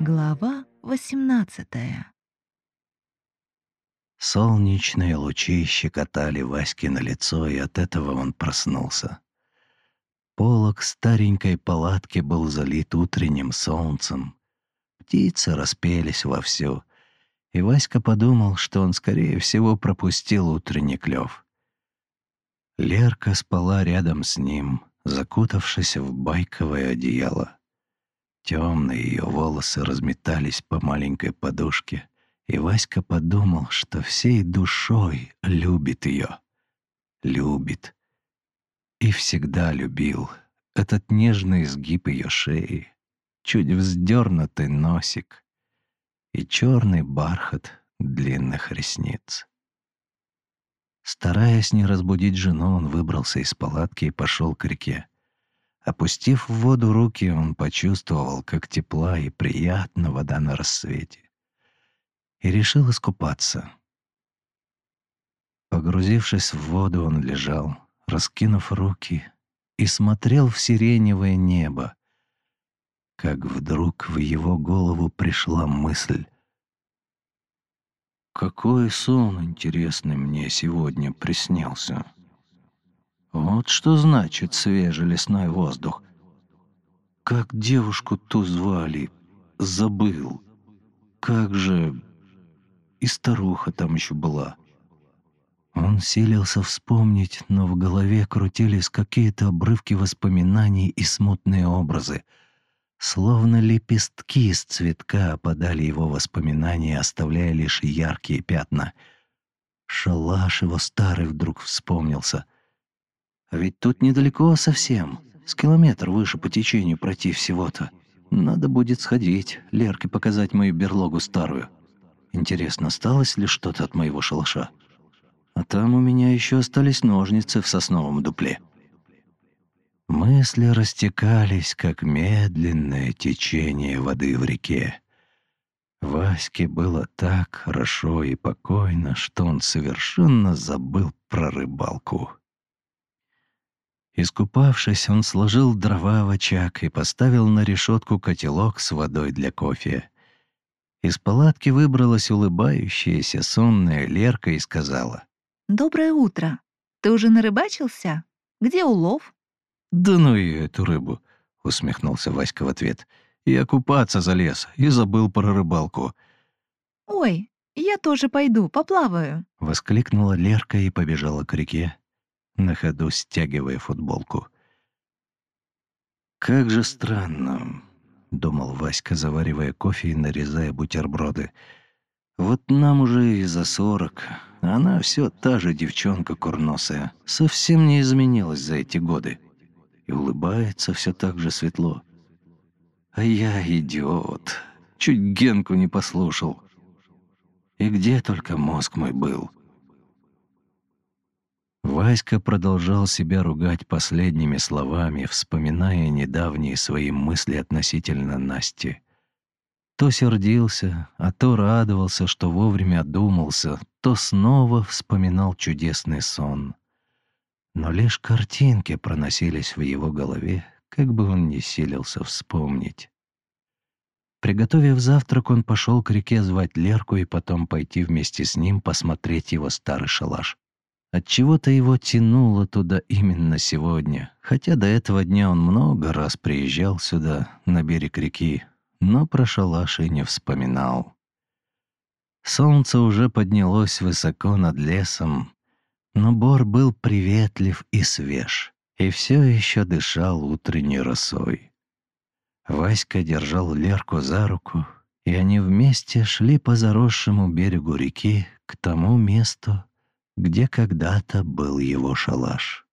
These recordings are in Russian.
Глава 18 Солнечные лучи щекотали Ваське на лицо, и от этого он проснулся. Полок старенькой палатки был залит утренним солнцем. Птицы распелись вовсю, и Васька подумал, что он, скорее всего, пропустил утренний клев. Лерка спала рядом с ним, закутавшись в байковое одеяло. Темные ее волосы разметались по маленькой подушке, и Васька подумал, что всей душой любит ее. Любит. И всегда любил этот нежный изгиб ее шеи, чуть вздернутый носик и черный бархат длинных ресниц. Стараясь не разбудить жену, он выбрался из палатки и пошел к реке. Опустив в воду руки, он почувствовал, как тепла и приятна вода на рассвете. И решил искупаться. Погрузившись в воду, он лежал, раскинув руки, и смотрел в сиреневое небо, как вдруг в его голову пришла мысль. «Какой сон интересный мне сегодня приснился!» Вот что значит свежий лесной воздух. Как девушку ту звали, забыл. Как же... И старуха там еще была. Он силился вспомнить, но в голове крутились какие-то обрывки воспоминаний и смутные образы. Словно лепестки с цветка опадали его воспоминания, оставляя лишь яркие пятна. Шалаш его старый вдруг вспомнился — ведь тут недалеко совсем. С километр выше по течению пройти всего-то. Надо будет сходить, Лерке показать мою берлогу старую. Интересно, осталось ли что-то от моего шалаша? А там у меня еще остались ножницы в сосновом дупле. Мысли растекались, как медленное течение воды в реке. Ваське было так хорошо и покойно, что он совершенно забыл про рыбалку. Искупавшись, он сложил дрова в очаг и поставил на решетку котелок с водой для кофе. Из палатки выбралась улыбающаяся сонная Лерка и сказала. «Доброе утро. Ты уже нарыбачился? Где улов?» «Да ну и эту рыбу», — усмехнулся Васька в ответ. «Я купаться залез и забыл про рыбалку». «Ой, я тоже пойду, поплаваю», — воскликнула Лерка и побежала к реке, на ходу стягивая футболку. «Как же странно», — думал Васька, заваривая кофе и нарезая бутерброды. «Вот нам уже и за сорок, она все та же девчонка курносая, совсем не изменилась за эти годы. И улыбается все так же светло. А я идиот, чуть Генку не послушал. И где только мозг мой был?» Васька продолжал себя ругать последними словами, вспоминая недавние свои мысли относительно Насти. То сердился, а то радовался, что вовремя одумался, то снова вспоминал чудесный сон. Но лишь картинки проносились в его голове, как бы он ни силился вспомнить. Приготовив завтрак, он пошел к реке звать Лерку и потом пойти вместе с ним посмотреть его старый шалаш. Отчего-то его тянуло туда именно сегодня, хотя до этого дня он много раз приезжал сюда, на берег реки, но про шалаш и не вспоминал. Солнце уже поднялось высоко над лесом, но бор был приветлив и свеж, и все еще дышал утренней росой. Васька держал Лерку за руку, и они вместе шли по заросшему берегу реки к тому месту, где когда-то был его шалаш.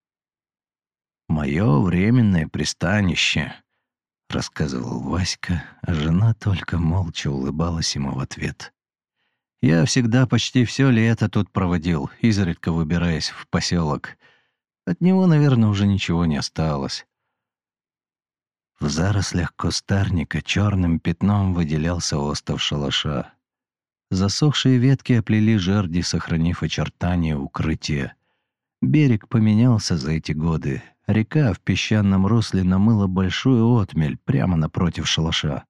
«Мое временное пристанище», — рассказывал Васька, а жена только молча улыбалась ему в ответ. «Я всегда почти все лето тут проводил, изредка выбираясь в поселок. От него, наверное, уже ничего не осталось». В зарослях кустарника черным пятном выделялся остов шалаша. Засохшие ветки оплели жерди, сохранив очертания укрытия. Берег поменялся за эти годы. Река в песчаном русле намыла большую отмель прямо напротив шалаша.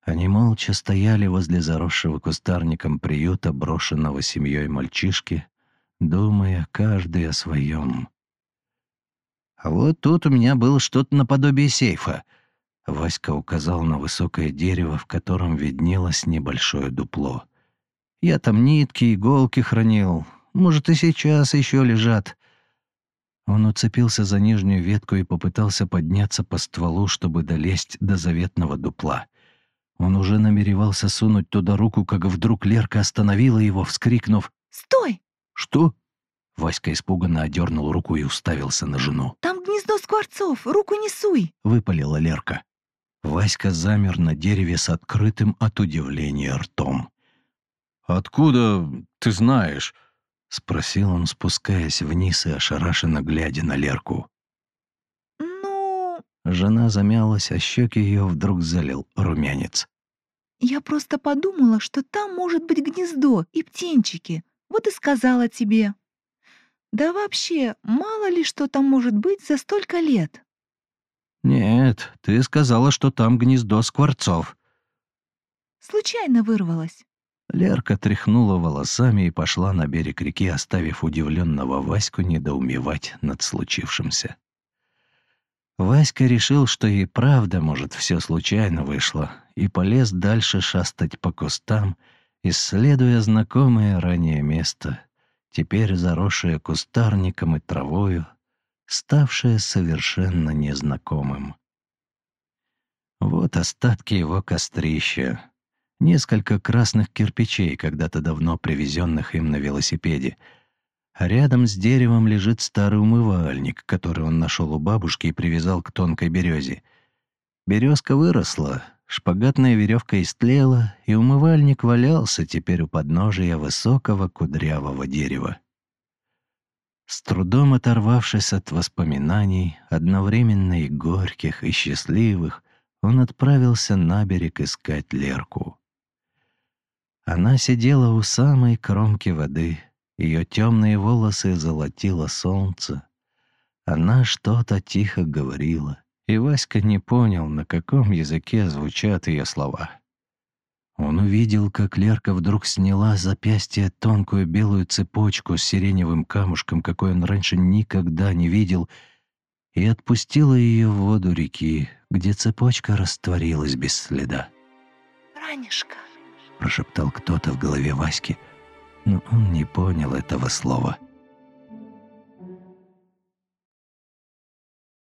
Они молча стояли возле заросшего кустарником приюта, брошенного семьей мальчишки, думая каждый о своем. «А вот тут у меня было что-то наподобие сейфа», — Васька указал на высокое дерево, в котором виднелось небольшое дупло. «Я там нитки, иголки хранил. Может, и сейчас еще лежат». Он уцепился за нижнюю ветку и попытался подняться по стволу, чтобы долезть до заветного дупла. Он уже намеревался сунуть туда руку, как вдруг Лерка остановила его, вскрикнув «Стой!» «Что?» Васька испуганно одернул руку и уставился на жену. «Там гнездо скворцов! Руку не суй!» — выпалила Лерка. Васька замер на дереве с открытым от удивления ртом. «Откуда ты знаешь?» — спросил он, спускаясь вниз и ошарашенно глядя на Лерку. «Ну...» Жена замялась, а щеки ее вдруг залил румянец. «Я просто подумала, что там может быть гнездо и птенчики. Вот и сказала тебе». Да вообще, мало ли что там может быть за столько лет. Нет, ты сказала, что там гнездо скворцов. Случайно вырвалась. Лерка тряхнула волосами и пошла на берег реки, оставив удивленного Ваську недоумевать над случившимся. Васька решил, что и правда, может, все случайно вышло, и полез дальше шастать по кустам, исследуя знакомое ранее место теперь заросшее кустарником и травою, ставшее совершенно незнакомым. Вот остатки его кострища. Несколько красных кирпичей, когда-то давно привезенных им на велосипеде. А рядом с деревом лежит старый умывальник, который он нашел у бабушки и привязал к тонкой березе. Березка выросла, Шпагатная веревка истлела, и умывальник валялся теперь у подножия высокого кудрявого дерева. С трудом оторвавшись от воспоминаний, одновременно и горьких, и счастливых, он отправился на берег искать Лерку. Она сидела у самой кромки воды, ее темные волосы золотило солнце. Она что-то тихо говорила и Васька не понял, на каком языке звучат ее слова. Он увидел, как Лерка вдруг сняла с запястья тонкую белую цепочку с сиреневым камушком, какой он раньше никогда не видел, и отпустила ее в воду реки, где цепочка растворилась без следа. «Ранешка», — прошептал кто-то в голове Васьки, но он не понял этого слова.